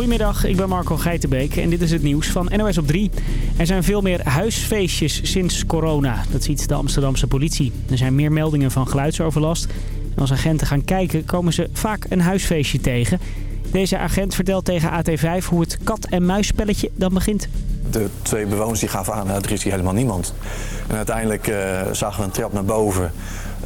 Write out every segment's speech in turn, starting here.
Goedemiddag, ik ben Marco Geitenbeek en dit is het nieuws van NOS op 3. Er zijn veel meer huisfeestjes sinds corona. Dat ziet de Amsterdamse politie. Er zijn meer meldingen van geluidsoverlast. Als agenten gaan kijken komen ze vaak een huisfeestje tegen. Deze agent vertelt tegen AT5 hoe het kat-en-muisspelletje dan begint. De twee bewoners die gaven aan, nou, er is hier helemaal niemand. En uiteindelijk uh, zagen we een trap naar boven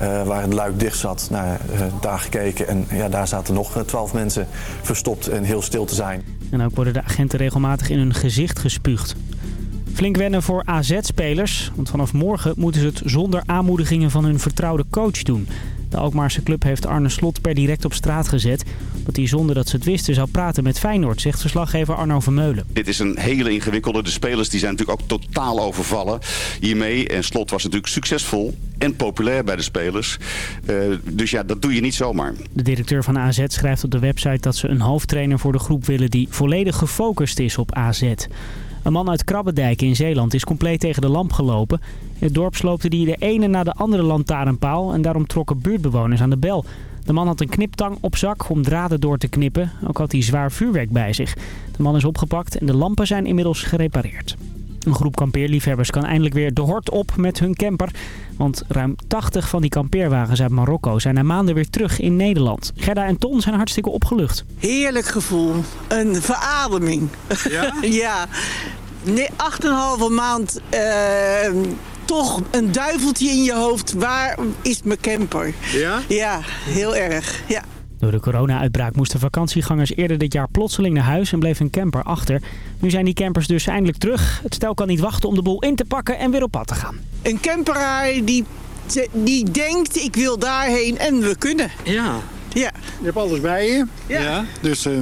uh, waar het luik dicht zat. Nou, uh, daar gekeken en ja, daar zaten nog twaalf mensen verstopt en heel stil te zijn. En ook worden de agenten regelmatig in hun gezicht gespuugd. Flink wennen voor AZ-spelers, want vanaf morgen moeten ze het zonder aanmoedigingen van hun vertrouwde coach doen. De Alkmaarse club heeft Arne Slot per direct op straat gezet. Dat hij zonder dat ze het wisten zou praten met Feyenoord, zegt verslaggever Arno Vermeulen. Dit is een hele ingewikkelde. De spelers die zijn natuurlijk ook totaal overvallen hiermee. En Slot was natuurlijk succesvol en populair bij de spelers. Uh, dus ja, dat doe je niet zomaar. De directeur van AZ schrijft op de website dat ze een hoofdtrainer voor de groep willen die volledig gefocust is op AZ. Een man uit Krabbedijk in Zeeland is compleet tegen de lamp gelopen. In het dorp sloopte hij de ene na de andere lantaarnpaal en daarom trokken buurtbewoners aan de bel. De man had een kniptang op zak om draden door te knippen. Ook had hij zwaar vuurwerk bij zich. De man is opgepakt en de lampen zijn inmiddels gerepareerd. Een groep kampeerliefhebbers kan eindelijk weer de hort op met hun camper. Want ruim 80 van die kampeerwagens uit Marokko zijn na maanden weer terug in Nederland. Gerda en Ton zijn hartstikke opgelucht. Heerlijk gevoel. Een verademing. Ja? ja. Nee, 8,5 maand... Uh, toch een duiveltje in je hoofd. Waar is mijn camper? Ja? Ja, heel erg. Ja. Door de corona-uitbraak moesten vakantiegangers eerder dit jaar plotseling naar huis en bleef een camper achter. Nu zijn die campers dus eindelijk terug. Het stel kan niet wachten om de boel in te pakken en weer op pad te gaan. Een camperaar die, die denkt ik wil daarheen en we kunnen. Ja. Ja. Je hebt alles bij je. Ja. ja. Dus uh,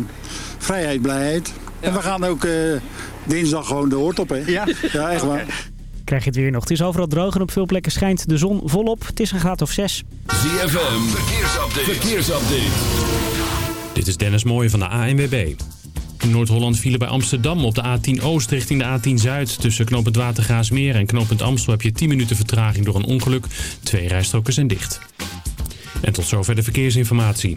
vrijheid, blijheid. Ja. En we gaan ook uh, dinsdag gewoon de hoort op, hè? Ja. Ja, echt okay. Krijg je het weer nog. Het is overal droog en op veel plekken schijnt de zon volop. Het is een graad of 6. ZFM, verkeersupdate. verkeersupdate. Dit is Dennis Mooij van de ANWB. In Noord-Holland vielen bij Amsterdam op de A10 Oost richting de A10 Zuid. Tussen knooppunt Watergaasmeer en knooppunt Amstel heb je 10 minuten vertraging door een ongeluk. Twee rijstroken zijn dicht. En tot zover de verkeersinformatie.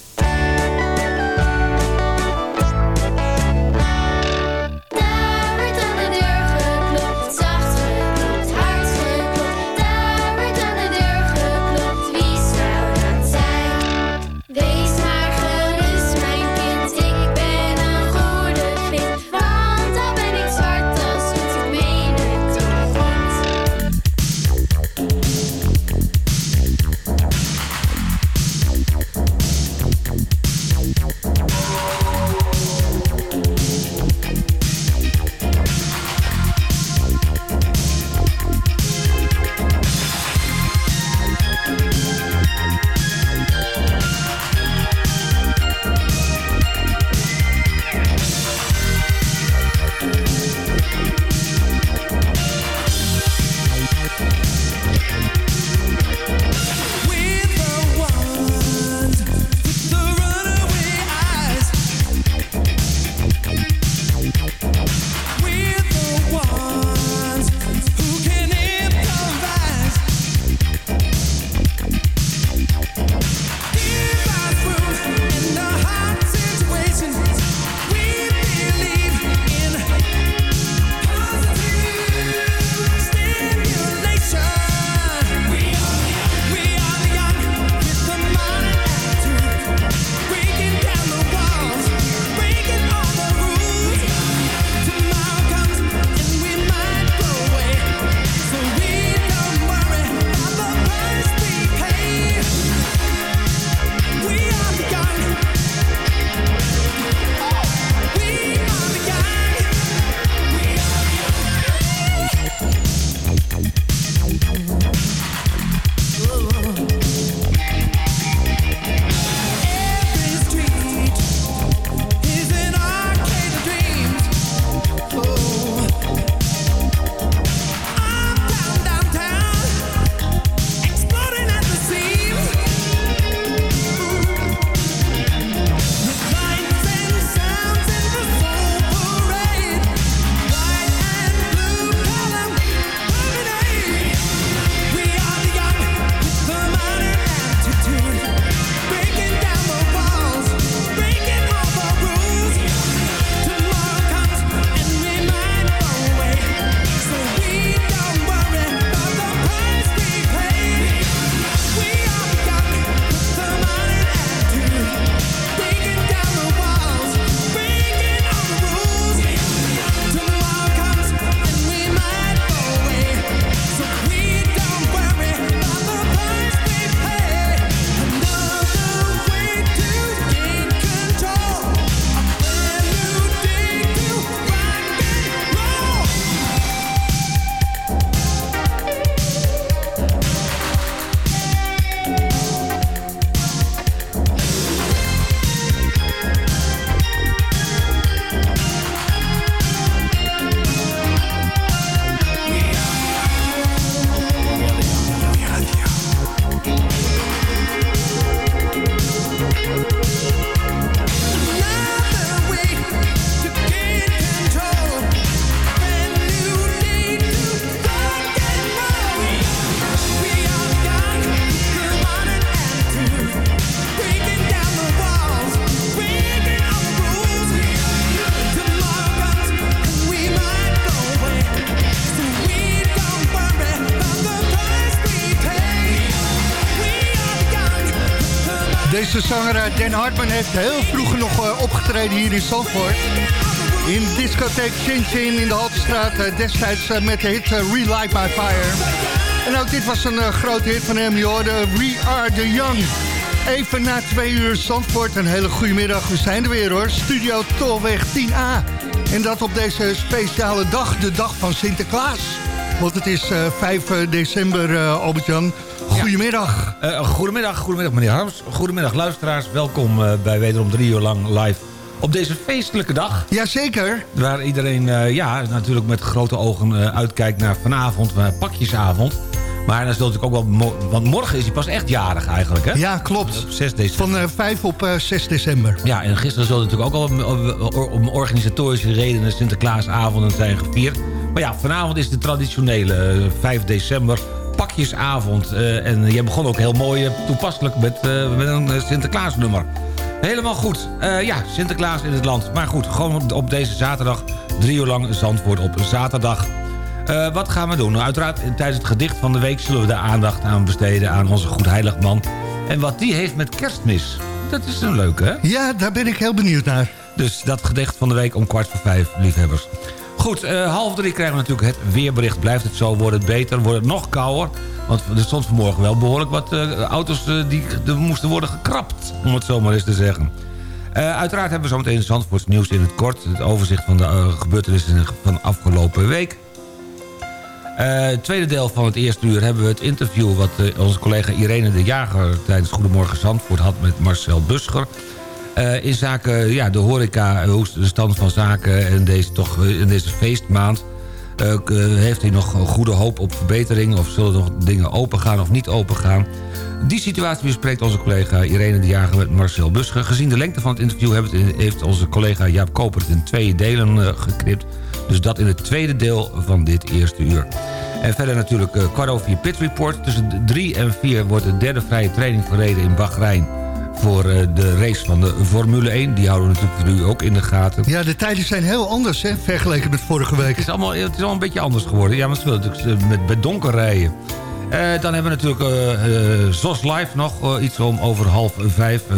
Deze zanger Dan Hartman heeft heel vroeger nog eh, opgetreden hier in Zandvoort. In discotheek Chin Chin in de Haltestraat. eh, destijds eh, met de hit Relight My Fire. En ook dit was een grote hit van hem. Je We Are The Young. Even na twee uur Zandvoort. Een hele goede middag. We zijn er weer hoor. Studio Tolweg 10A. En dat op deze speciale dag. De dag van Sinterklaas. Want het is eh, 5 december, Albert-Jan. Goedemiddag. Eh, goedemiddag, goedemiddag meneer Harms. Goedemiddag luisteraars. Welkom eh, bij wederom drie uur lang live op deze feestelijke dag. Jazeker. Waar iedereen eh, ja, natuurlijk met grote ogen uitkijkt naar vanavond, naar pakjesavond. Maar dan zult ik ook wel... mo- Want morgen is hij pas echt jarig eigenlijk, hè? Ja, klopt. Op 6 december. Van eh, 5 op eh, 6 december. Ja, en gisteren zullen natuurlijk ook al om, organisatorische redenen Sinterklaasavonden zijn gevierd. Maar ja, vanavond is de traditionele eh, 5 december pakjesavond. Eh, en je begon ook heel mooi eh, toepasselijk met, eh, met een Sinterklaasnummer. Helemaal goed. Ja, Sinterklaas in het land. Maar goed, gewoon op deze zaterdag drie uur lang Zandvoort op zaterdag. Wat gaan we doen? Uiteraard eh, tijdens het gedicht van de week zullen we de aandacht aan besteden aan onze goedheiligman. En wat die heeft met kerstmis. Dat is een leuke, hè? Ja, daar ben ik heel benieuwd naar. Dus dat gedicht van de week om kwart voor vijf, liefhebbers. Goed, eh, half drie krijgen we natuurlijk het weerbericht. Blijft het zo, wordt het beter, wordt het nog kouder. Want er stond vanmorgen wel behoorlijk wat eh, auto's eh, die moesten worden gekrapt. Om het zo maar eens te zeggen. Uiteraard hebben we zometeen Zandvoorts nieuws in het kort. Het overzicht van de gebeurtenissen van afgelopen week. Tweede deel van het eerste uur hebben we het interview... wat onze collega Irene de Jager tijdens Goedemorgen Zandvoort had met Marcel Buscher. Eh, in zaken ja, de horeca, hoe is de stand van zaken in deze, toch, eh, in deze feestmaand... Eh, eh, heeft hij nog goede hoop op verbetering... of zullen nog dingen open gaan of niet open gaan? Die situatie bespreekt onze collega Irene de Jager met Marcel Buscher. Gezien de lengte van het interview heeft, onze collega Jaap Koper het in twee delen eh, geknipt. Dus dat in het tweede deel van dit eerste uur. En verder natuurlijk eh, kwart over Pit Report. Tussen drie en vier wordt de derde vrije training verreden in Bahrein... voor eh, de race van de Formule 1. Die houden we natuurlijk voor u ook in de gaten. Ja, de tijden zijn heel anders, hè, vergeleken met vorige week. Het is allemaal, het is allemaal een beetje anders geworden. Ja, maar ze willen natuurlijk met, met donker rijden. Eh, dan hebben we natuurlijk eh eh, ZOS Live nog eh, iets om over half vijf. eh,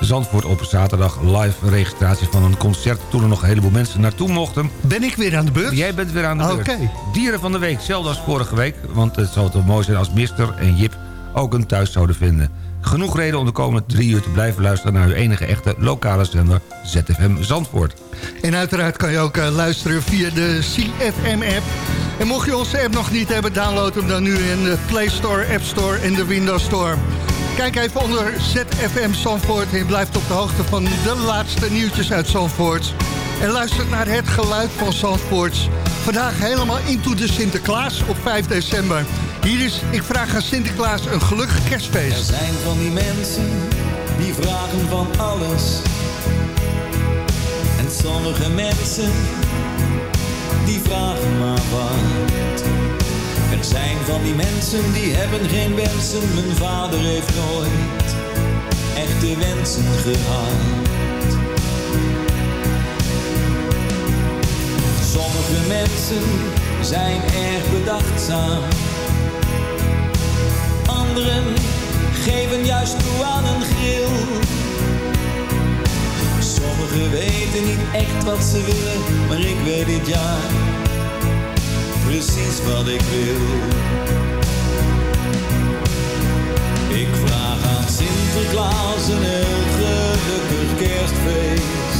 Zandvoort op zaterdag live registratie van een concert... toen er nog een heleboel mensen naartoe mochten. Ben ik weer aan de beurt? Jij bent weer aan de beurt. Oké. Dieren van de week, hetzelfde als vorige week. Want het zou toch mooi zijn als Mister en Jip ook een thuis zouden vinden. Genoeg reden om de komende drie uur te blijven luisteren... naar uw enige echte lokale zender ZFM Zandvoort. En uiteraard kan je ook eh, luisteren via de CFM-app. En mocht je onze app nog niet hebben, download hem dan nu in de Play Store, App Store en de Windows Store. Kijk even onder ZFM Zandvoort en je blijft op de hoogte van de laatste nieuwtjes uit Zandvoort. En luister naar het geluid van Zandvoort. Vandaag helemaal into de Sinterklaas op 5 december. Hier is Ik vraag aan Sinterklaas een gelukkig kerstfeest. Er zijn van die mensen die vragen van alles. En sommige mensen die vragen maar wat. Er zijn van die mensen die hebben geen wensen. Mijn vader heeft nooit echte wensen gehad. Sommige mensen zijn erg bedachtzaam. Anderen geven juist toe aan een grill. Sommigen weten niet echt wat ze willen, maar ik weet dit jaar precies wat ik wil. Ik vraag aan Sinterklaas een heel gelukkig kerstfeest.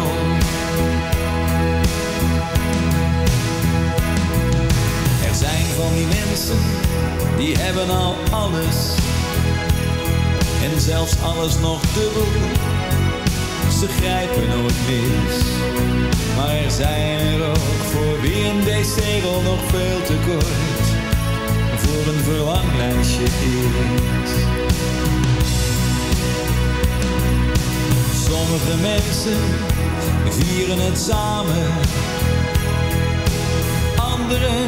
Die hebben al alles. En zelfs alles nog dubbel. Ze grijpen nooit mis. Maar er zijn er ook voor wie een deze-regel nog veel te kort. Voor een verlanglijstje is. Sommige mensen vieren het samen anderen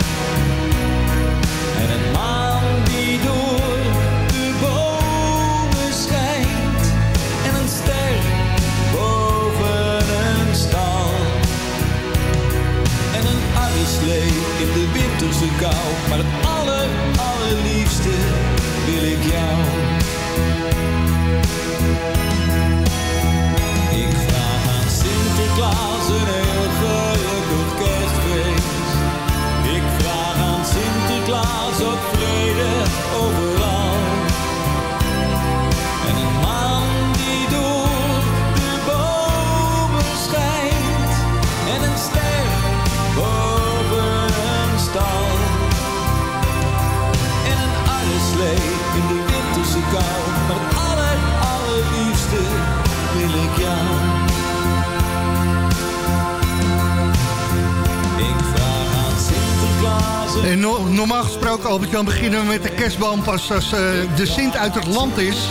Albert-Jan, beginnen we met de kerstboom pas als eh, de Sint uit het land is.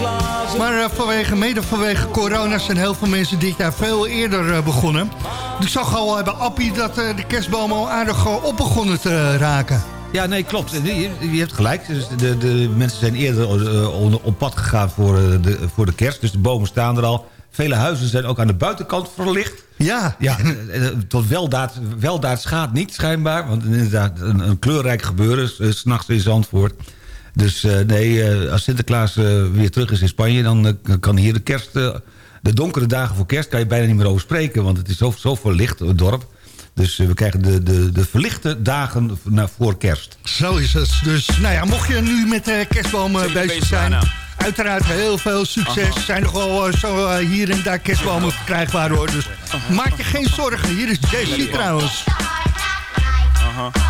Maar eh, vanwege, mede vanwege corona zijn heel veel mensen dit jaar veel eerder eh, begonnen. Ik zag al bij Appie dat de kerstboom al aardig op begonnen te raken. Ja, nee, klopt. Je, hebt gelijk. Dus de, de mensen zijn eerder op pad gegaan voor, de, voor de kerst. Dus de bomen staan er al. Vele huizen zijn ook aan de buitenkant verlicht. Ja. Ja, eh, eh, tot weldaad, weldaad schaadt niet schijnbaar. Want inderdaad, een, een kleurrijk gebeuren, s- eh, 's s'nachts in Zandvoort. Dus eh, nee, eh, als Sinterklaas weer terug is in Spanje... dan kan hier de kerst... de donkere dagen voor kerst kan je bijna niet meer over spreken... want het is zo, zo verlicht, het dorp. Dus we krijgen de, de, de verlichte dagen na, voor kerst. Zo is het. Dus nou ja, mocht je nu met de kerstbomen bezig zijn... Uiteraard heel veel succes. Er zijn nog wel eh, zo eh, hier en daar kerstbomen verkrijgbaar hoor. Dus maak je geen zorgen. Hier is JC trouwens. From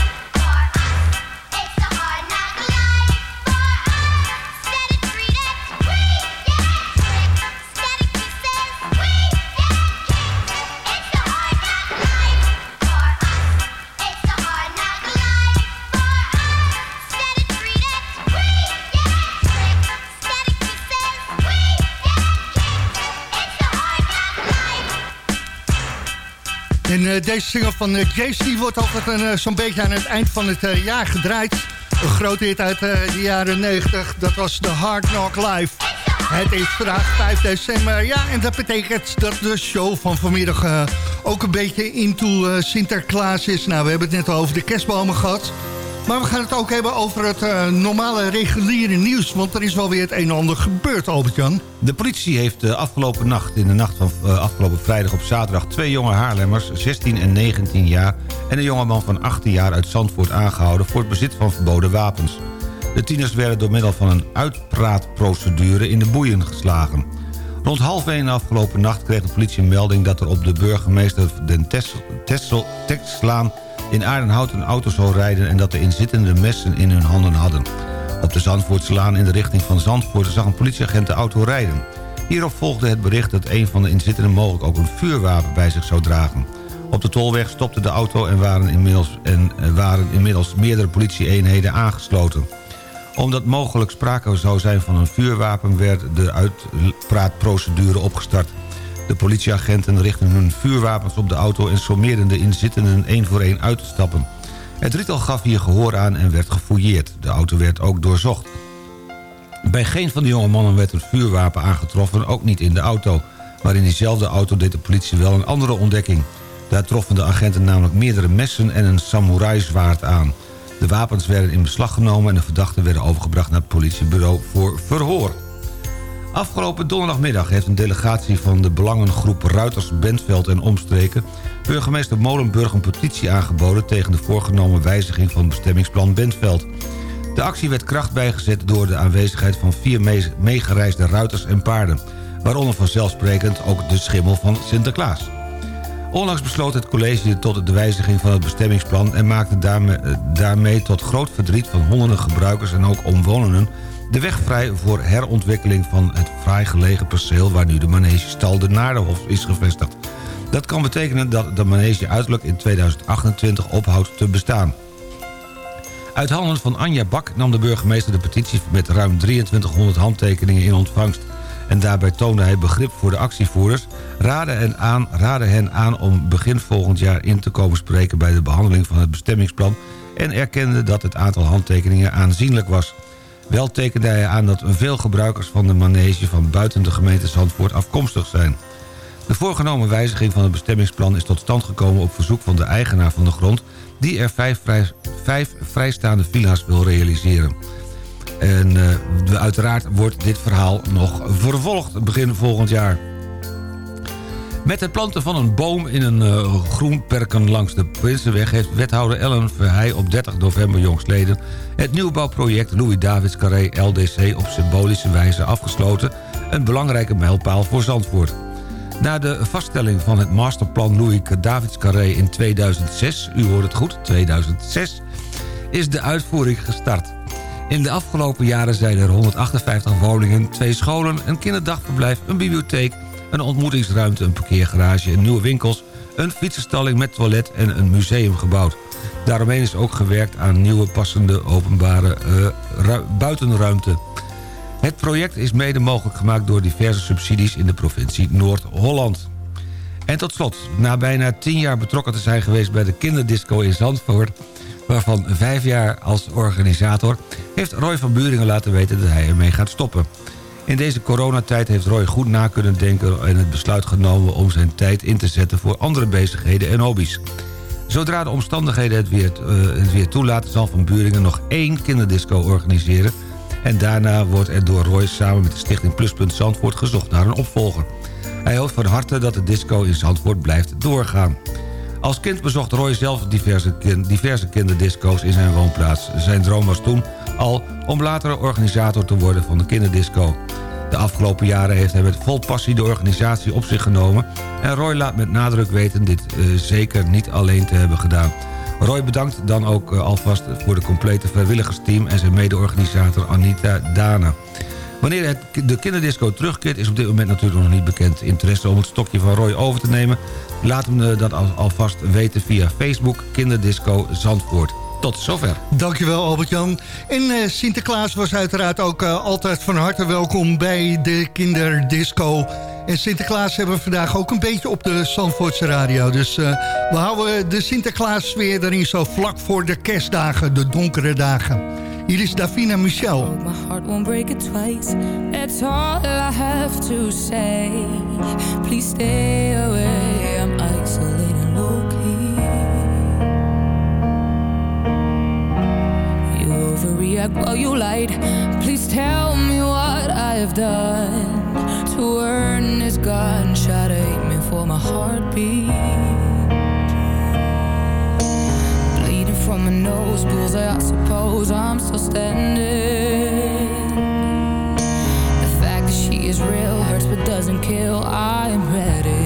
En eh, deze single van uh, Jace die wordt altijd een, eh, zo'n beetje aan het eind van het eh, jaar gedraaid. Een grote hit uit eh, de jaren 90, dat was de Hard Knock Live. Het is vandaag 5 december, ja, en dat betekent dat de show van vanmiddag eh, ook een beetje into eh, Sinterklaas is. Nou, we hebben het net al over de kerstbomen gehad. Maar we gaan het ook hebben over het eh, normale reguliere nieuws. Want er is wel weer het een en ander gebeurd, Albert-Jan. De politie heeft de afgelopen nacht, in de nacht van eh, afgelopen vrijdag op zaterdag... twee jonge Haarlemmers, 16 en 19 jaar... en een jongeman van 18 jaar uit Zandvoort aangehouden... voor het bezit van verboden wapens. De tieners werden door middel van een uitpraatprocedure in de boeien geslagen. Rond half 1 afgelopen nacht kreeg de politie een melding... dat er op de burgemeester Den Tessel- Tekslaan in Aardenhout een auto zou rijden... en dat de inzittenden messen in hun handen hadden. Op de Zandvoortslaan in de richting van Zandvoort zag een politieagent de auto rijden. Hierop volgde het bericht dat een van de inzittenden mogelijk ook een vuurwapen bij zich zou dragen. Op de tolweg stopte de auto en waren inmiddels, en eh, waren inmiddels meerdere politieeenheden aangesloten. Omdat mogelijk sprake zou zijn van een vuurwapen werd de uitpraatprocedure opgestart. De politieagenten richtten hun vuurwapens op de auto en sommeerden de inzittenden één voor één uit te stappen. Het drietal gaf hier gehoor aan en werd gefouilleerd. De auto werd ook doorzocht. Bij geen van de jonge mannen werd een vuurwapen aangetroffen, ook niet in de auto. Maar in diezelfde auto deed de politie wel een andere ontdekking. Daar troffen de agenten namelijk meerdere messen en een samurai-zwaard aan. De wapens werden in beslag genomen en de verdachten werden overgebracht naar het politiebureau voor verhoor. Afgelopen donderdagmiddag heeft een delegatie van de belangengroep Ruiters Bentveld en omstreken... burgemeester Molenburg een petitie aangeboden tegen de voorgenomen wijziging van bestemmingsplan Bentveld. De actie werd kracht bijgezet door de aanwezigheid van vier mee- meegereisde ruiters en paarden... waaronder vanzelfsprekend ook de schimmel van Sinterklaas. Onlangs besloot het college tot de wijziging van het bestemmingsplan... en maakte daarmee, eh, daarmee tot groot verdriet van honderden gebruikers en ook omwonenden... de weg vrij voor herontwikkeling van het fraai gelegen perceel... waar nu de manegestal de Naardenhof is gevestigd. Dat kan betekenen dat de manege uiterlijk in 2028 ophoudt te bestaan. Uit handen van Anja Bak nam de burgemeester de petitie met ruim 2300 handtekeningen in ontvangst. En daarbij toonde hij begrip voor de actievoerders, raadde hen, aan, raadde hen aan om begin volgend jaar in te komen spreken bij de behandeling van het bestemmingsplan en erkende dat het aantal handtekeningen aanzienlijk was. Wel tekende hij aan dat veel gebruikers van de manege van buiten de gemeente Zandvoort afkomstig zijn. De voorgenomen wijziging van het bestemmingsplan is tot stand gekomen op verzoek van de eigenaar van de grond... die er vijf, vrij, vijf vrijstaande villa's wil realiseren. En eh, uiteraard wordt dit verhaal nog vervolgd begin volgend jaar. Met het planten van een boom in een eh, groenperken langs de Prinsenweg... heeft wethouder Ellen Verheij op 30 november jongstleden... het nieuwbouwproject Louis Davids Carré LDC op symbolische wijze afgesloten... een belangrijke mijlpaal voor Zandvoort. Na de vaststelling van het masterplan Louis Davids Carré in 2006... u hoort het goed, 2006... is de uitvoering gestart. In de afgelopen jaren zijn er 158 woningen, twee scholen... een kinderdagverblijf, een bibliotheek, een ontmoetingsruimte... een parkeergarage, nieuwe winkels... een fietsenstalling met toilet en een museum gebouwd. Daaromheen is ook gewerkt aan nieuwe passende openbare eh, ru- buitenruimte. Het project is mede mogelijk gemaakt door diverse subsidies in de provincie Noord-Holland. En tot slot, na bijna tien jaar betrokken te zijn geweest bij de kinderdisco in Zandvoort... waarvan vijf jaar als organisator... heeft Roy van Buringen laten weten dat hij ermee gaat stoppen. In deze coronatijd heeft Roy goed na kunnen denken... en het besluit genomen om zijn tijd in te zetten voor andere bezigheden en hobby's. Zodra de omstandigheden het weer, eh, het weer toelaten... zal Van Buringen nog één kinderdisco organiseren... En daarna wordt er door Roy samen met de stichting Pluspunt Zandvoort gezocht naar een opvolger. Hij hoopt van harte dat de disco in Zandvoort blijft doorgaan. Als kind bezocht Roy zelf diverse, diverse kinderdisco's in zijn woonplaats. Zijn droom was toen al om later organisator te worden van de kinderdisco. De afgelopen jaren heeft hij met vol passie de organisatie op zich genomen... en Roy laat met nadruk weten dit eh, zeker niet alleen te hebben gedaan. Roy bedankt dan ook eh, alvast voor de complete vrijwilligersteam... en zijn mede-organisator Anita Dana. Wanneer het, de kinderdisco terugkeert is op dit moment natuurlijk nog niet bekend. Interesse om het stokje van Roy over te nemen? Laat hem eh, dat al- alvast weten via Facebook Kinderdisco Zandvoort. Tot zover. Dankjewel Albert-Jan. En eh, Sinterklaas was uiteraard ook eh, altijd van harte welkom bij de kinderdisco. En Sinterklaas hebben we vandaag ook een beetje op de Zandvoortse radio. Dus eh, we houden de Sinterklaas weer erin zo vlak voor de kerstdagen, de donkere dagen. Hier is Davina Michel. My heart won't break it twice. That's all I have to say. Please stay away. I'm overreact while you lied. Please tell me what I have done to earn this gunshot aiming for my heartbeat. Bleeding from my nose, bullseye, I suppose I'm still standing. The fact that she is real hurts but doesn't kill. I am ready.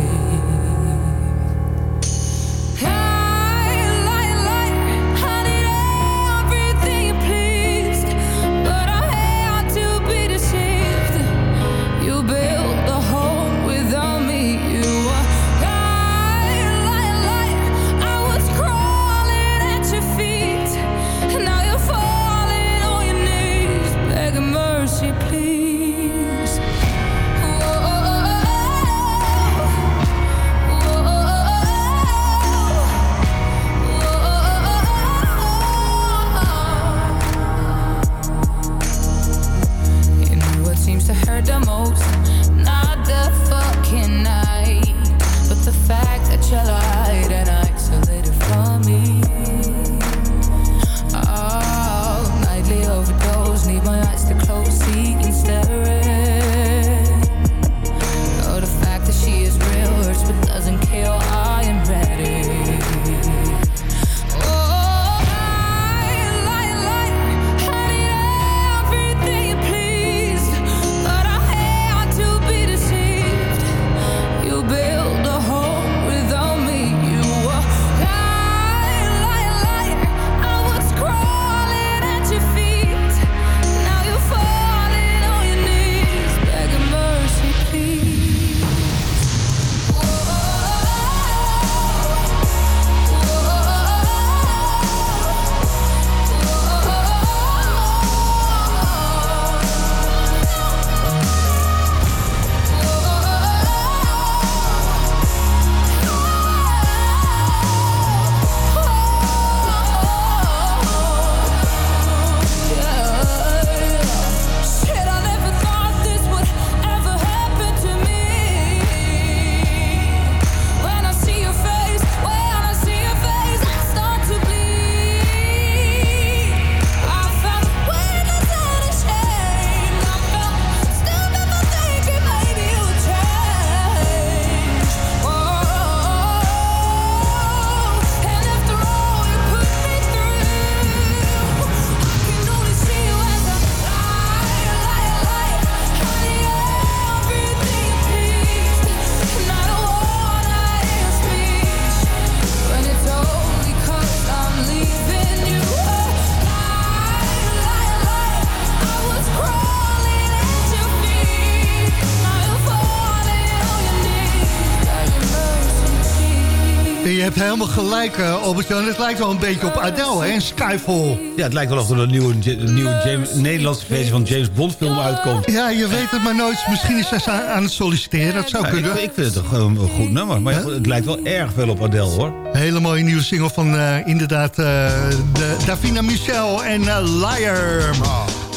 Helemaal gelijk, eh, Albert-Jan. Het lijkt wel een beetje op Adele, hè? En Skyfall. Ja, het lijkt wel of er een nieuwe, een nieuwe James, Nederlandse versie van James Bond film uitkomt. Ja, je weet het maar nooit. Misschien is ze aan het solliciteren. Dat zou Ja, kunnen. ik, ik vind het toch een goed nummer. Maar het lijkt wel erg veel op Adele, hoor. Een hele mooie nieuwe single van eh, inderdaad de Davina Michel en Liar.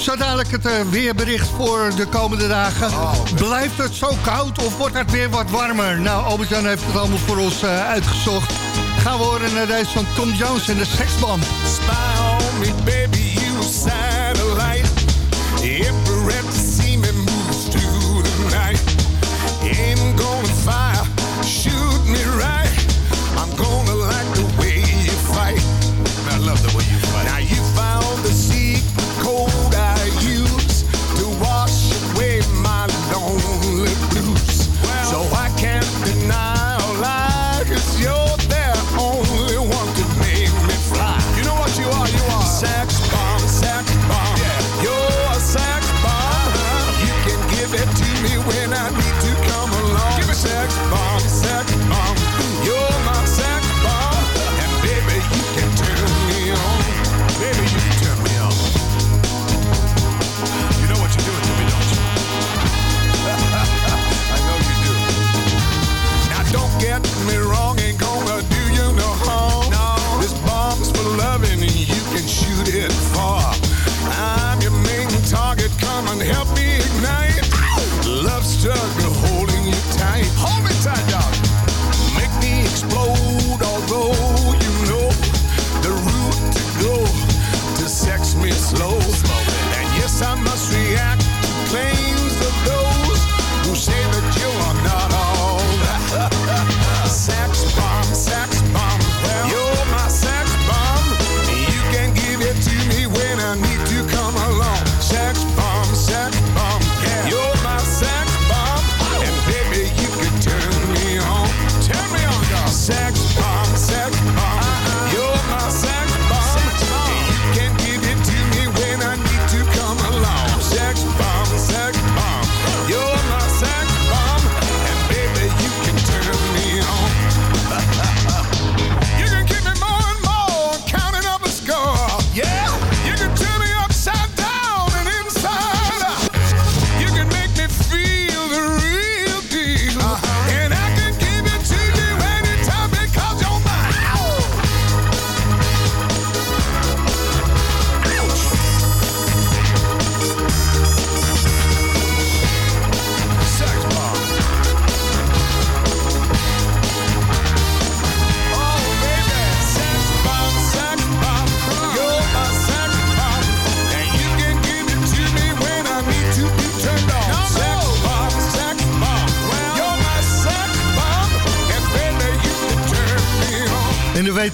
Zo dadelijk het weerbericht voor de komende dagen. Blijft het zo koud of wordt het weer wat warmer? Nou, Albert-Jan heeft het allemaal voor ons uitgezocht. Gaan we horen naar deze van Tom Jones en de Sexbomb. Spy on me, baby, you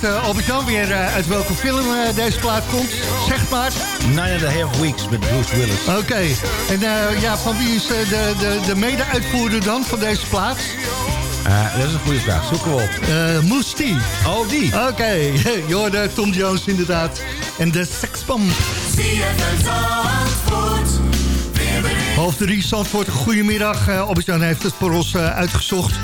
weet uh, Albert-Jan weer eh, uit welke film eh, deze plaat komt. Zeg maar. Nine and a half weeks met Bruce Willis. Oké. En eh, ja, van wie is eh, de, de, de mede-uitvoerder dan van deze plaat? Eh, dat is een goede vraag. Zoeken we op. Eh T. Oh, die. Oké. Hoorde Tom Jones inderdaad. En de seksbom. Half drie, Zandvoort. Goedemiddag. Uh, Albert-Jan heeft het voor ons eh, uitgezocht.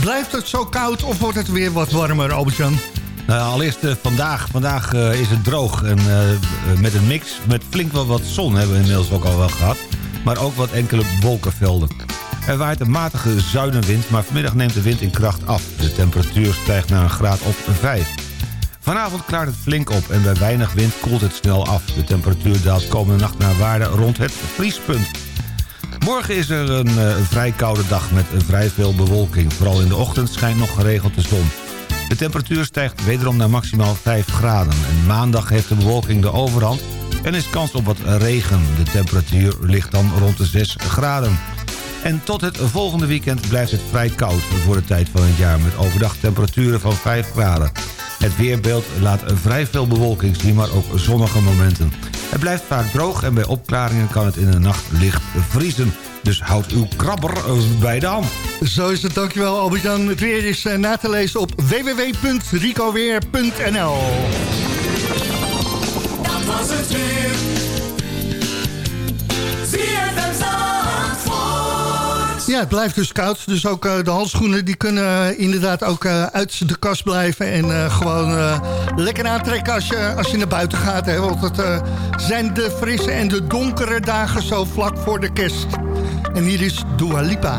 Blijft het zo koud of wordt het weer wat warmer, Albert-Jan? Nou, allereerst eh, vandaag. Vandaag eh, is het droog. En eh, eh, met een mix met flink wel wat zon hebben we inmiddels ook al wel gehad. Maar ook wat enkele wolkenvelden. Er waait een matige zuidenwind, maar vanmiddag neemt de wind in kracht af. De temperatuur stijgt naar een graad of 5. Vanavond klaart het flink op en bij weinig wind koelt het snel af. De temperatuur daalt komende nacht naar waarde rond het vriespunt. Morgen is er een eh, vrij koude dag met vrij veel bewolking. Vooral in de ochtend schijnt nog geregeld de zon. De temperatuur stijgt wederom naar maximaal 5 graden. En maandag heeft de bewolking de overhand en is kans op wat regen. De temperatuur ligt dan rond de 6 graden. En tot het volgende weekend blijft het vrij koud voor de tijd van het jaar... met overdag temperaturen van 5 graden. Het weerbeeld laat vrij veel bewolking zien, maar ook zonnige momenten. Het blijft vaak droog en bij opklaringen kan het in de nacht licht vriezen. Dus houd uw krabber eh, bij de hand. Zo is het, dankjewel Albert-Jan. Het weer is eh, na te lezen op www.ricoweer.nl Dat was het weer. ZFM Zandvoort. Ja, het blijft dus koud. Dus ook eh, de handschoenen die kunnen inderdaad ook uit de kast blijven. En eh, gewoon eh, lekker aantrekken als je, als je naar buiten gaat. Hè, want het zijn de frisse en de donkere dagen zo vlak voor de kerst. En hier is Dua Lipa.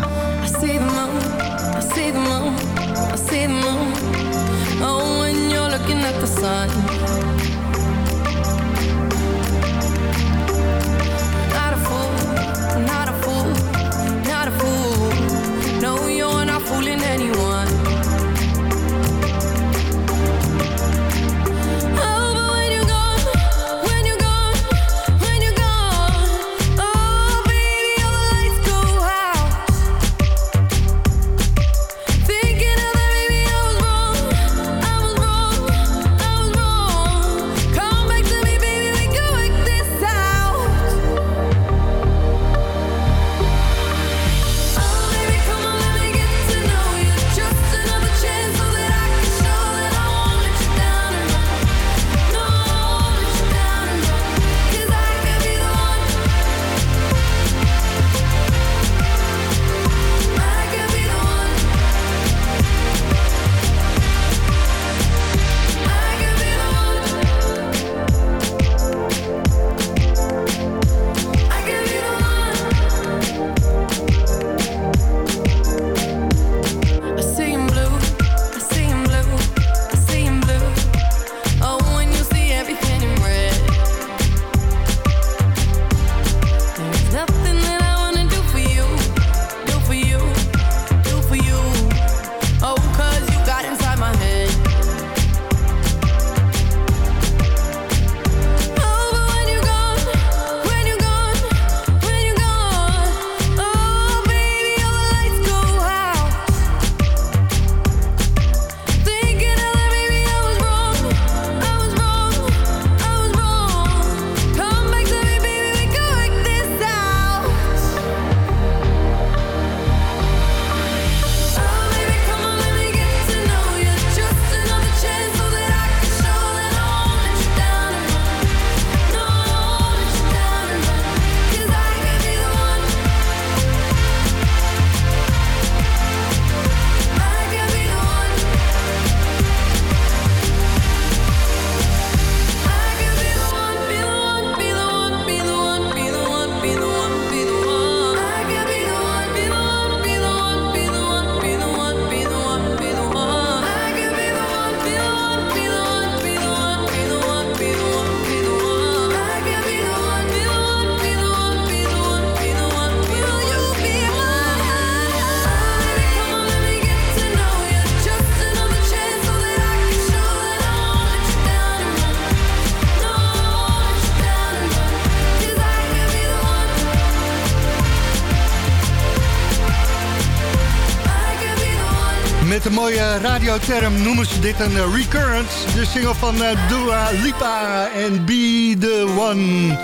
Radioterm noemen ze dit een eh, recurrence. De single van eh, Dua Lipa en Be The One.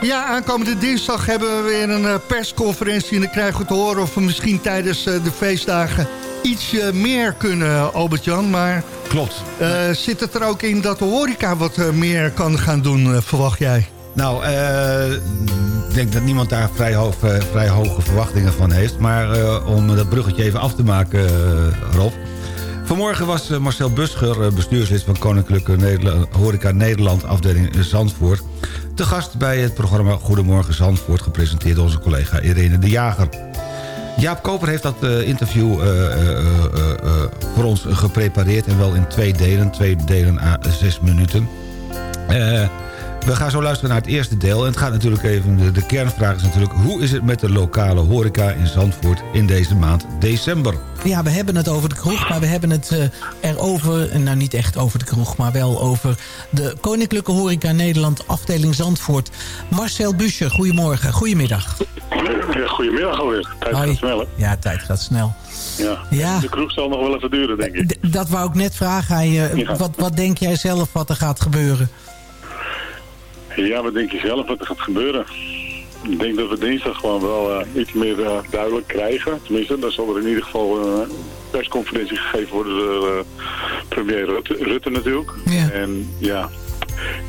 Ja, aankomende dinsdag hebben we weer een eh, persconferentie... en dan krijgen we te horen of we misschien tijdens de feestdagen... iets eh, meer kunnen, Albert-Jan. Maar Klopt. zit het er ook in dat de horeca wat meer kan gaan doen, verwacht jij? Nou, ik denk dat niemand daar vrij, hoog, vrij hoge verwachtingen van heeft. Maar om dat bruggetje even af te maken, Rob. Vanmorgen was eh, Marcel Buscher, eh, bestuurslid van Koninklijke Horeca Nederland, afdeling Zandvoort... te gast bij het programma Goedemorgen Zandvoort... gepresenteerd door onze collega Irene de Jager. Jaap Koper heeft dat eh, interview voor ons geprepareerd... en wel in twee delen, twee delen à zes minuten. Eh, we gaan zo luisteren naar het eerste deel. En het gaat natuurlijk even, de, kernvraag is natuurlijk... hoe is het met de lokale horeca in Zandvoort in deze maand december? Ja, we hebben het over de kroeg, maar we hebben het eh, erover... nou, niet echt over de kroeg, maar wel over de Koninklijke Horeca Nederland... afdeling Zandvoort. Marcel Buscher, goedemorgen, goedemiddag. Goedemiddag alweer. Tijd Hoi. gaat snel, hè? Ja, tijd gaat snel. Ja. Ja. De kroeg zal nog wel even duren, denk ik. D- dat wou ik net vragen aan je. Ja. Wat, wat denk jij zelf wat er gaat gebeuren? Ja, wat denk je zelf wat er gaat gebeuren? Ik denk dat we dinsdag gewoon wel eh, iets meer eh, duidelijk krijgen. Tenminste, dan zal er in ieder geval eh, een persconferentie gegeven worden door eh, premier Rutte, Rutte natuurlijk. En ja,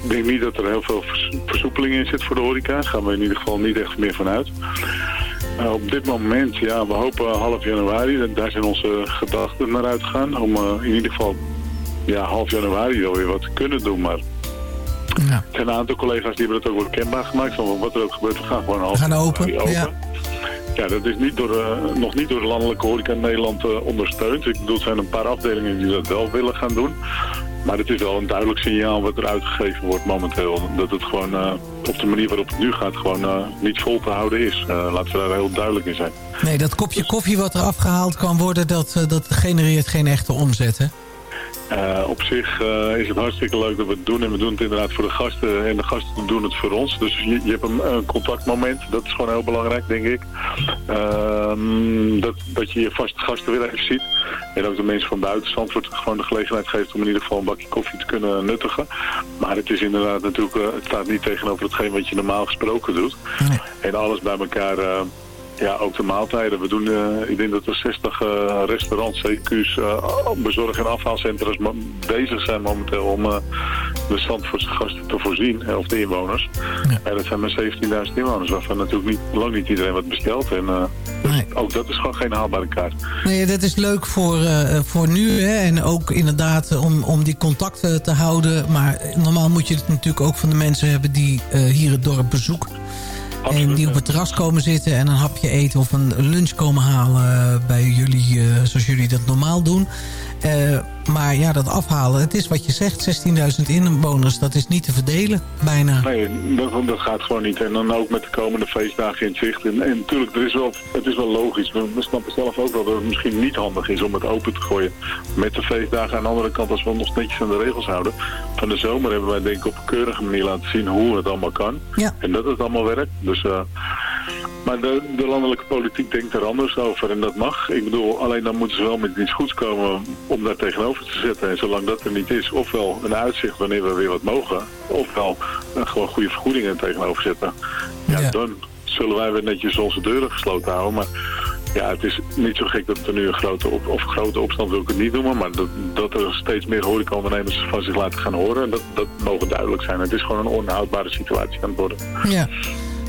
ik denk niet dat er heel veel vers- versoepeling in zit voor de horeca. Daar gaan we in ieder geval niet echt meer van uit. Eh, op dit moment, ja, we hopen half januari. Daar zijn onze gedachten naar uitgegaan. Om eh, in ieder geval ja, half januari alweer wat te kunnen doen. Maar er zijn een aantal collega's die hebben dat ook wel kenbaar gemaakt. Van wat er ook gebeurt, we gaan gewoon half We gaan open, ja. Ja, dat is niet door, eh, nog niet door de landelijke horeca in Nederland eh, ondersteund. Ik bedoel, er zijn een paar afdelingen die dat wel willen gaan doen. Maar het is wel een duidelijk signaal wat er uitgegeven wordt momenteel. Dat het gewoon eh, op de manier waarop het nu gaat gewoon niet vol te houden is. Laten we daar heel duidelijk in zijn. Nee, dat kopje koffie wat er afgehaald kan worden... dat, dat genereert geen echte omzet, hè? Eh, op zich eh, is het hartstikke leuk dat we het doen. En we doen het inderdaad voor de gasten. En de gasten doen het voor ons. Dus je, je hebt een, een contactmoment. Dat is gewoon heel belangrijk, denk ik. Ehm, dat, dat je je vaste gasten weer even ziet. En ook de mensen van buiten Zandvoort gewoon de gelegenheid geeft om in ieder geval een bakje koffie te kunnen nuttigen. Maar het is inderdaad natuurlijk, eh, het staat niet tegenover hetgeen wat je normaal gesproken doet. En alles bij elkaar, ja, ook de maaltijden. We doen, eh, ik denk dat er 60 eh, restaurants, CQ's, eh, bezorg- en afhaalcentra's bezig zijn momenteel om de Zandvoortse gasten te voorzien, of de inwoners. En dat zijn maar 17.000 inwoners, waarvan natuurlijk niet, lang niet iedereen wat bestelt. En ook dat is gewoon geen haalbare kaart. Nee, dat is leuk voor, voor nu. Hè? En ook inderdaad om, om die contacten te houden. Maar normaal moet je het natuurlijk ook van de mensen hebben... die hier het dorp bezoeken. En die op het terras komen zitten en een hapje eten... of een lunch komen halen eh, bij jullie, eh, zoals jullie dat normaal doen. Maar ja, dat afhalen, het is wat je zegt. 16.000 inwoners, dat is niet te verdelen, bijna. Nee, dat, dat gaat gewoon niet. En dan ook met de komende feestdagen in het zicht. En, en natuurlijk, er is wel, het is wel logisch. We, we snappen zelf ook wel dat het misschien niet handig is om het open te gooien met de feestdagen. Aan de andere kant, als we ons netjes aan de regels houden. Van de zomer hebben wij denk ik op een keurige manier laten zien hoe het allemaal kan. Ja. En dat het allemaal werkt. Dus... eh, maar de, de landelijke politiek denkt er anders over en dat mag. Ik bedoel, alleen dan moeten ze wel met iets goeds komen om daar tegenover te zetten. En zolang dat er niet is, ofwel een uitzicht wanneer we weer wat mogen, ofwel eh, gewoon goede vergoedingen tegenover zetten. Ja, dan zullen wij weer netjes onze deuren gesloten houden. Maar ja, het is niet zo gek dat er nu een grote, op, of grote opstand wil ik het niet noemen, maar dat, dat er steeds meer horecaondernemers van zich laten gaan horen, dat, dat mogen duidelijk zijn. Het is gewoon een onhoudbare situatie aan het worden. Ja.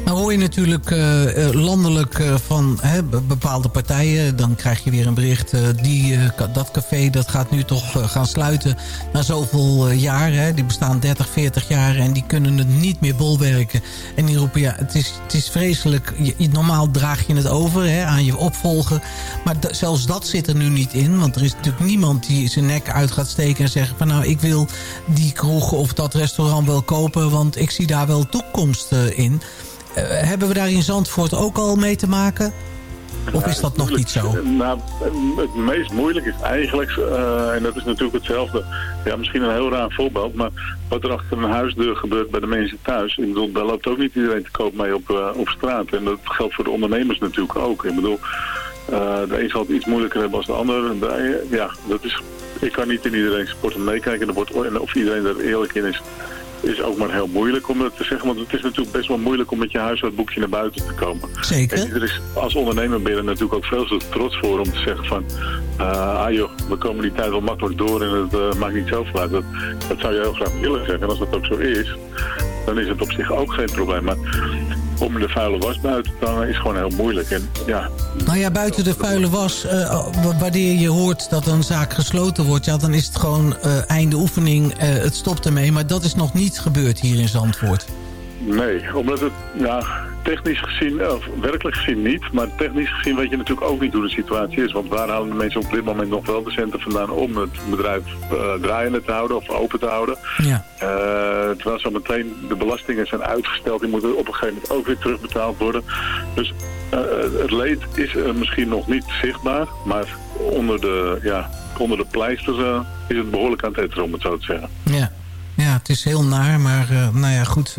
Nou hoor je natuurlijk eh, eh, landelijk eh, van hè, be- bepaalde partijen. Dan krijg je weer een bericht. die, dat café dat gaat nu toch gaan sluiten na zoveel. Hè. Die bestaan 30, 40 jaar en die kunnen het niet meer bolwerken. En die roepen, ja, het is, het is vreselijk. Je- normaal draag je het over hè, aan je opvolger. Maar zelfs dat zit er nu niet in. Want er is natuurlijk niemand die zijn nek uit gaat steken en zeggen van... nou, ik wil die kroeg of dat restaurant wel kopen... want ik zie daar wel toekomst in... Eh, hebben we daar in Zandvoort ook al mee te maken? Of is dat nog niet zo? Nou, het meest moeilijk is eigenlijk, eh, en dat is natuurlijk hetzelfde, ja, misschien een heel raar voorbeeld, maar wat er achter een huisdeur gebeurt bij de mensen thuis, ik bedoel, daar loopt ook niet iedereen te koop mee op, eh, op straat. En dat geldt voor de ondernemers natuurlijk ook. Ik bedoel, Eh, de een zal het iets moeilijker hebben als de ander. Ja, dat is, ik kan niet in iedereen's sporten wordt, en of iedereen er eerlijk in is, is ook maar heel moeilijk om dat te zeggen. Want het is natuurlijk best wel moeilijk om met je huishoudboekje naar buiten te komen. Zeker. En er is, als ondernemer ben je er natuurlijk ook veel te trots voor om te zeggen van... eh, ah joh, we komen die tijd wel makkelijk door en het eh, maakt niet zoveel uit. Dat, dat zou je heel graag willen zeggen. En als dat ook zo is, dan is het op zich ook geen probleem. Maar om de vuile was buiten te hangen is gewoon heel moeilijk. En ja, Nou ja, buiten de vuile was, w- wanneer je hoort dat een zaak gesloten wordt... ja, dan is het gewoon eh, einde oefening, eh, het stopt ermee. Maar dat is nog niet gebeurd hier in Zandvoort. Nee, omdat het ja, technisch gezien, of werkelijk gezien niet, maar technisch gezien weet je natuurlijk ook niet hoe de situatie is. Want waar halen de mensen op dit moment nog wel de centen vandaan om het bedrijf eh, draaiende te houden of open te houden? Ja. Eh, terwijl zo meteen de belastingen zijn uitgesteld, die moeten op een gegeven moment ook weer terugbetaald worden. Dus eh, het leed is misschien nog niet zichtbaar, maar onder de, ja, onder de pleisters is het behoorlijk aan het etteren, om het zo te zeggen. Ja. Ja, het is heel naar, maar eh, nou ja, goed.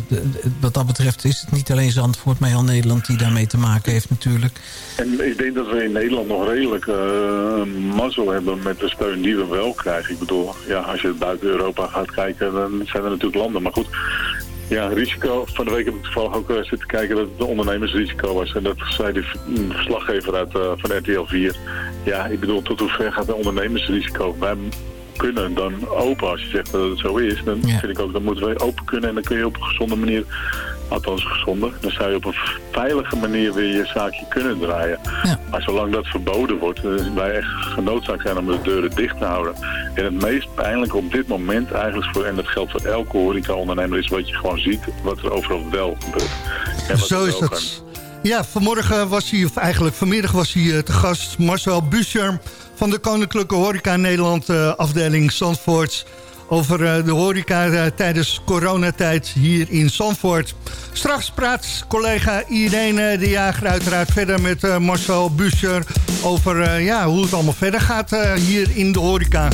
Wat dat betreft is het niet alleen Zandvoort, maar heel Nederland die daarmee te maken heeft natuurlijk. En ik denk dat we in Nederland nog redelijk eh, mazzel hebben met de steun die we wel krijgen. Ik bedoel, ja, als je buiten Europa gaat kijken, dan zijn er natuurlijk landen. Maar goed, ja, risico. Van de week heb ik toevallig ook eh, zitten kijken dat het ondernemersrisico was. En dat zei de een verslaggever uit, van RTL 4. Ja, ik bedoel, tot hoe ver gaat een ondernemersrisico? Wij kunnen dan open. Als je zegt dat het zo is, dan vind ik ook, dan moeten we open kunnen. En dan kun je op een gezonde manier, althans gezonder, dan zou je op een veilige manier weer je zaakje kunnen draaien. Maar zolang dat verboden wordt, dan wij echt genoodzaakt zijn om de deuren dicht te houden. En het meest pijnlijke op dit moment eigenlijk, voor, en dat geldt voor elke horeca-ondernemer, is wat je gewoon ziet, wat er overal wel gebeurt. En wat Zo is dat. Ja, vanmorgen was hij, of eigenlijk vanmiddag was hij eh, te gast. Marcel Buscher van de Koninklijke Horeca Nederland eh, afdeling Zandvoort. Over eh, de horeca eh, tijdens coronatijd hier in Zandvoort. Straks praat collega Irene de Jager uiteraard verder met Marcel Buscher... over ja, hoe het allemaal verder gaat hier in de horeca.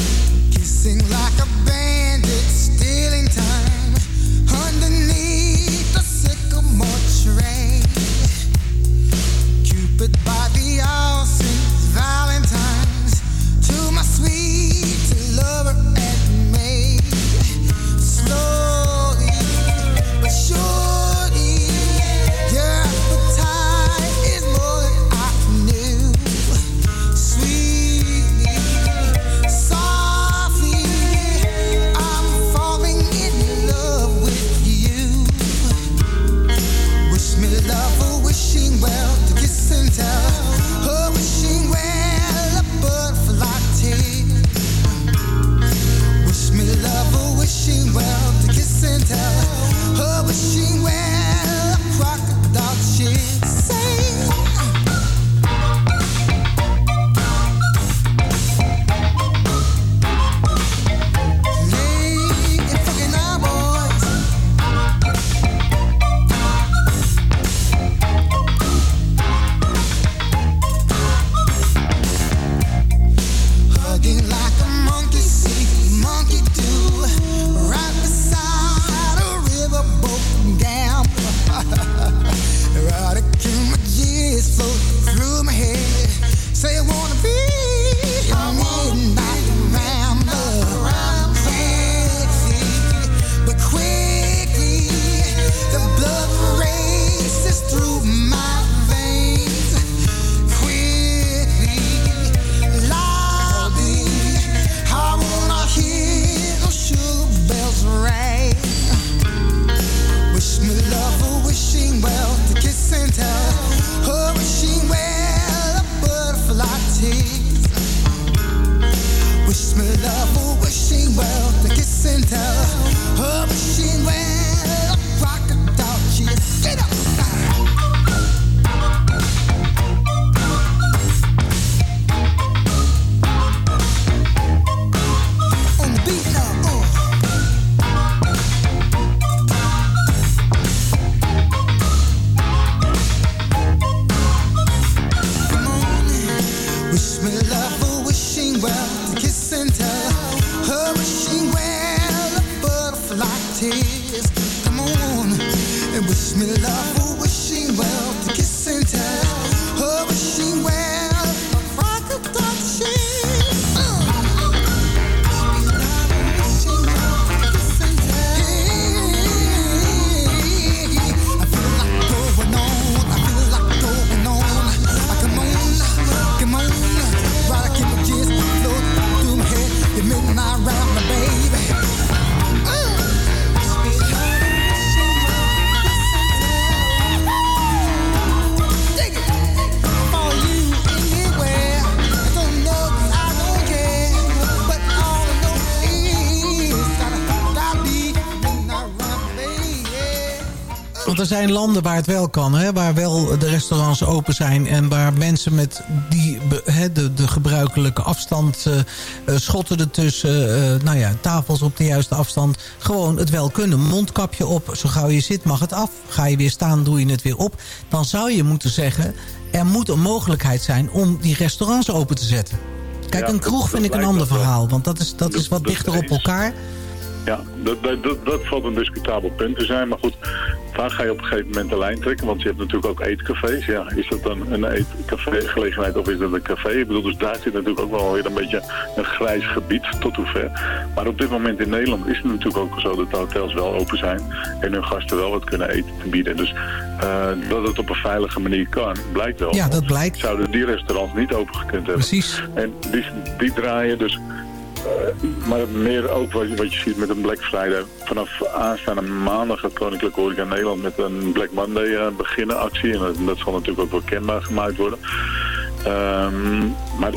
Tell. Me love zijn landen waar het wel kan, hè? waar wel de restaurants open zijn... en waar mensen met die, hè, de, de gebruikelijke afstand, eh, eh, schotten ertussen... eh, nou ja, tafels op de juiste afstand, gewoon het wel kunnen. Mondkapje op, zo gauw je zit mag het af. Ga je weer staan, doe je het weer op. Dan zou je moeten zeggen, er moet een mogelijkheid zijn... om die restaurants open te zetten. Kijk, Ja, een kroeg dat vind ik een ander verhaal. Want dat is, dat is wat dichter op elkaar. Ja, dat, dat, dat, dat valt een discutabel punt te zijn. Maar goed, daar ga je op een gegeven moment de lijn trekken. Want je hebt natuurlijk ook eetcafés. Ja, is dat dan een eetcafé-gelegenheid of is dat een café? Ik bedoel, dus daar zit natuurlijk ook wel weer een beetje een grijs gebied tot hoever. Maar op dit moment in Nederland is het natuurlijk ook zo dat de hotels wel open zijn. En hun gasten wel wat kunnen eten te bieden. Dus eh, dat het op een veilige manier kan, blijkt wel. Ja, dat blijkt. Zouden die restaurants niet open gekund hebben. Precies. En die, die draaien dus maar meer ook wat je, wat je ziet met een Black Friday. Vanaf aanstaande maandag gaat Koninklijke Horeca Nederland met een Black Monday eh, beginnen actie. En dat, dat zal natuurlijk ook wel kenbaar gemaakt worden. Ehm, maar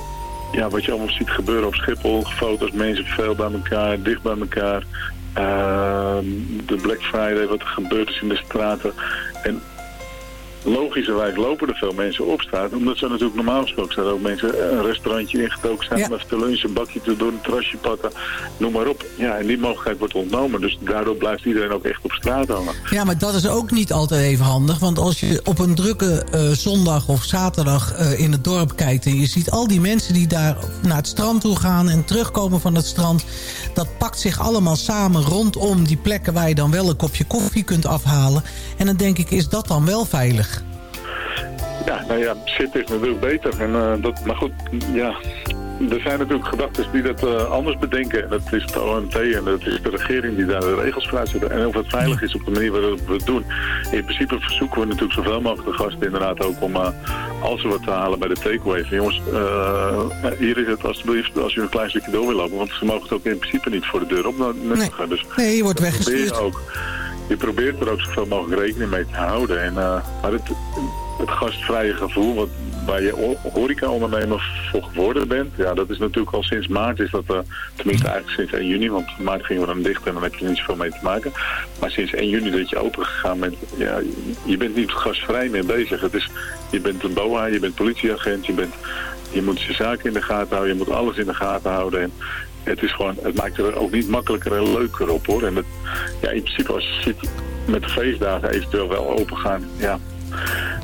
ja, wat je allemaal ziet gebeuren op Schiphol, foto's, mensen veel bij elkaar, dicht bij elkaar. Ehm, de Black Friday, wat er gebeurd is in de straten. En logischerwijs lopen er veel mensen op straat. Omdat ze natuurlijk normaal gesproken zijn. Ook mensen een restaurantje ingetoken zijn. Om even te lunchen, een bakje te doen, een terrasje pakken. Noem maar op. Ja, en die mogelijkheid wordt ontnomen. Dus daardoor blijft iedereen ook echt op straat hangen. Ja, maar dat is ook niet altijd even handig. Want als je op een drukke eh, zondag of zaterdag eh, in het dorp kijkt... en je ziet al die mensen die daar naar het strand toe gaan... en terugkomen van het strand... dat pakt zich allemaal samen rondom die plekken... waar je dan wel een kopje koffie kunt afhalen. En dan denk ik, is dat dan wel veilig? Ja, nou ja, shit is natuurlijk beter. En, eh, dat, maar goed, ja, er zijn natuurlijk gedachten die dat eh, anders bedenken. En dat is het OMT en dat is de regering die daar de regels voor uitzetten. En of het veilig is op de manier waarop we het doen. In principe verzoeken we natuurlijk zoveel mogelijk de gasten inderdaad ook om, eh, als ze wat te halen bij de takeaway. Jongens, hier is het alsjeblieft als u een klein stukje door wil lopen. Want ze mogen het ook in principe niet voor de deur op nuttigen. Dus Nee, je wordt weggestuurd. je ook. Je probeert er ook zoveel mogelijk rekening mee te houden. En, maar het, het gastvrije gevoel wat, waar je horeca-ondernemer voor geworden bent, ja, dat is natuurlijk al sinds maart, is dat, eh, tenminste eigenlijk sinds 1 juni, want maart gingen we dan dicht en dan heb je er niet zoveel mee te maken. Maar sinds 1 juni dat je open gegaan bent, ja, je bent niet gastvrij meer bezig. Het is, je bent een BOA, je bent politieagent, je, bent, je moet je zaken in de gaten houden, je moet alles in de gaten houden. En, het, is gewoon, het maakt er ook niet makkelijker en leuker op hoor. En het, ja, in principe als je ziet met de feestdagen eventueel wel open gaan. Ja,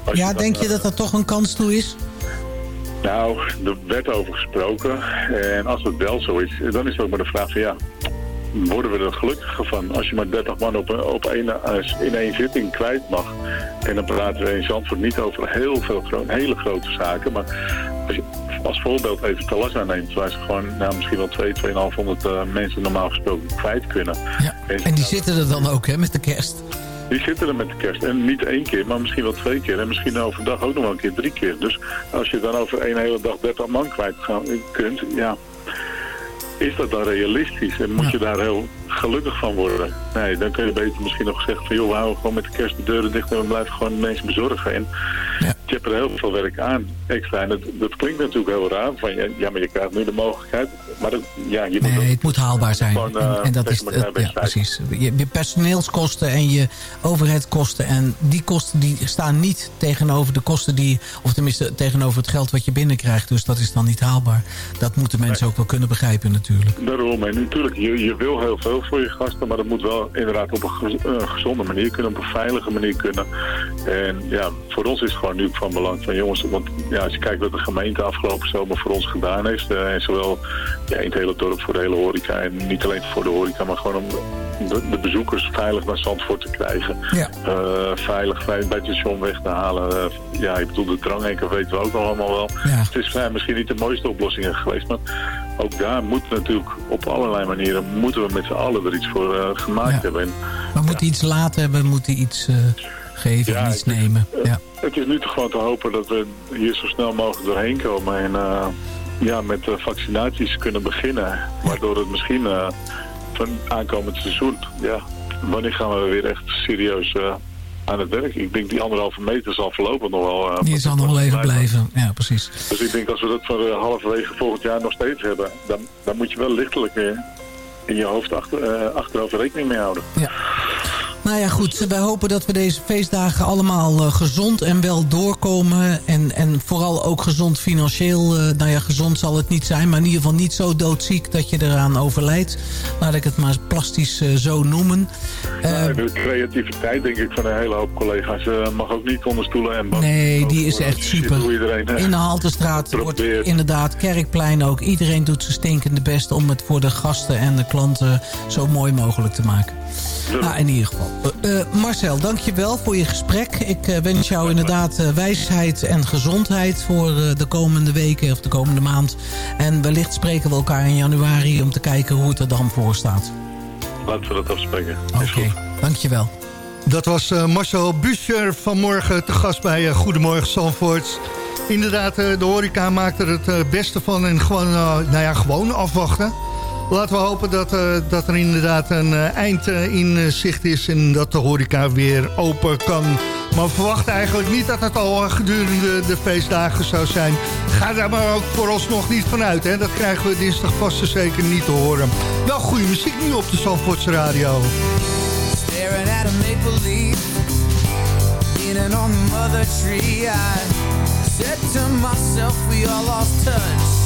Als Ja, denk je eh, dat er toch een kans toe is? Nou, er werd over gesproken. En als het wel zo is, dan is het ook maar de vraag van ja, worden we er gelukkiger van? Als je maar 30 man op, een- op één, eh, in één zitting kwijt mag. En dan praten we in Zandvoort niet over heel veel hele grote zaken. Maar als je als voorbeeld even Talassa neemt, waar ze gewoon nou, misschien wel 2, 2,500 eh, mensen normaal gesproken kwijt kunnen. En, En die zitten er dan ook, hè, met de kerst. Die zitten er met de kerst. En niet één keer, maar misschien wel twee keer. En misschien overdag ook nog wel een keer drie keer. Dus als je dan over één hele dag 30 man kwijt gaan, kunt, ja... Is dat dan realistisch? En moet je daar heel gelukkig van worden? Nee, dan kun je beter misschien nog zeggen van... joh, we houden gewoon met de kerst de deuren dicht en we blijven gewoon mensen bezorgen. En je hebt er heel veel werk aan, extra. En dat, dat klinkt natuurlijk heel raar. Van, ja, ja, maar je krijgt nu de mogelijkheid. Maar dat, ja, je moet Nee, het moet haalbaar zijn. Gewoon, En, eh, en dat is het, ja, precies. Je, je personeelskosten en je overheidskosten. En die kosten die staan niet tegenover de kosten die... of tenminste tegenover het geld wat je binnenkrijgt. Dus dat is dan niet haalbaar. Dat moeten mensen ook wel kunnen begrijpen natuurlijk. Daarom, en natuurlijk, je, je wil heel veel voor je gasten, maar dat moet wel inderdaad op een eh, gezonde manier kunnen, op een veilige manier kunnen. En ja, voor ons is het gewoon nu van belang van jongens, want ja, als je kijkt wat de gemeente afgelopen zomer voor ons gedaan heeft, eh, en zowel ja, in het hele dorp voor de hele horeca en niet alleen voor de horeca, maar gewoon om de, de bezoekers veilig naar Zandvoort te krijgen. Ja. Eh, veilig bij het station weg te halen. Eh, ja, ik bedoel, de drangenker weten we ook nog allemaal wel. Het is eh, misschien niet de mooiste oplossingen geweest, maar ook daar moet natuurlijk op allerlei manieren moeten we met z'n allen er iets voor gemaakt hebben. En, We moeten iets laten hebben, we moeten iets geven en iets nemen. Ja. het is nu toch gewoon te hopen dat we hier zo snel mogelijk doorheen komen en ja, met vaccinaties kunnen beginnen. Waardoor het misschien eh, van aankomend seizoen, ja, wanneer gaan we weer echt serieus eh, aan het werk? Ik denk die anderhalve meter zal voorlopig nog wel... eh, Die zal nog wel even blijven. Ja, precies. Dus ik denk als we dat voor eh, halverwege volgend jaar nog steeds hebben, dan, dan moet je wel lichtelijk eh, in je hoofd achter, achterover rekening mee houden. Nou ja, goed. Wij hopen dat we deze feestdagen allemaal eh, gezond en wel doorkomen. En, en vooral ook gezond financieel. eh, nou ja, gezond zal het niet zijn. Maar in ieder geval niet zo doodziek dat je eraan overlijdt. Laat ik het maar plastisch eh, zo noemen. Nou, de creativiteit denk ik van een hele hoop collega's mag ook niet onder stoelen en banken. Nee, die is echt super. Iedereen, In de Haltestraat wordt inderdaad Kerkplein ook. Iedereen doet zijn stinkende best om het voor de gasten en de klanten zo mooi mogelijk te maken. Nou, in ieder geval. Eh, eh, Marcel, dankjewel voor je gesprek. Ik eh, wens jou inderdaad eh, wijsheid en gezondheid voor eh, de komende weken of de komende maand. En wellicht spreken we elkaar in januari om te kijken hoe het er dan voor staat. Laten we dat afspreken. Oké, dankjewel. Dat was eh, Marcel Buscher vanmorgen te gast bij Goedemorgen Zandvoort. Inderdaad, eh, de horeca maakt er het beste van en gewoon, eh, nou ja, gewoon afwachten. Laten we hopen dat, eh, dat er inderdaad een eh, eind in zicht is en dat de horeca weer open kan. Maar we verwachten eigenlijk niet dat het al eh, gedurende de feestdagen zou zijn. Ga daar maar ook vooralsnog niet vanuit. Hè? Dat krijgen we dinsdag vast en zeker niet te horen. Wel goede muziek nu op de Zandvoortse radio. Staring at a maple leaf, leaning on the mother tree. I said to myself, we all lost touch.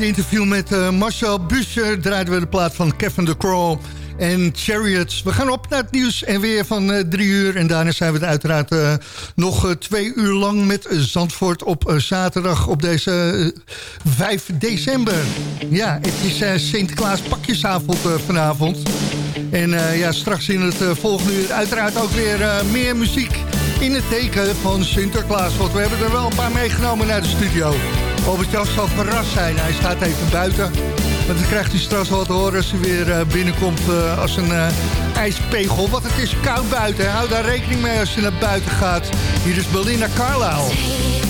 het interview met eh, Marcel Buscher draaiden we de plaat van Kevin de Crow en Chariots. We gaan op naar het nieuws en weer van eh, drie uur. En daarna zijn we er uiteraard eh, nog twee uur lang met Zandvoort op zaterdag op deze eh, 5 december. Ja, het is Sinterklaas pakjesavond vanavond. En ja, straks in het volgende uur uiteraard ook weer meer muziek in het teken van Sinterklaas. Want we hebben er wel een paar meegenomen naar de studio. Albert-Jan zal verrast zijn. Hij staat even buiten. Maar dan krijgt hij straks wel te horen als hij weer eh, binnenkomt eh, als een eh, ijspegel. Want het is koud buiten. Hou daar rekening mee als je naar buiten gaat. Hier is Belinda Carlisle.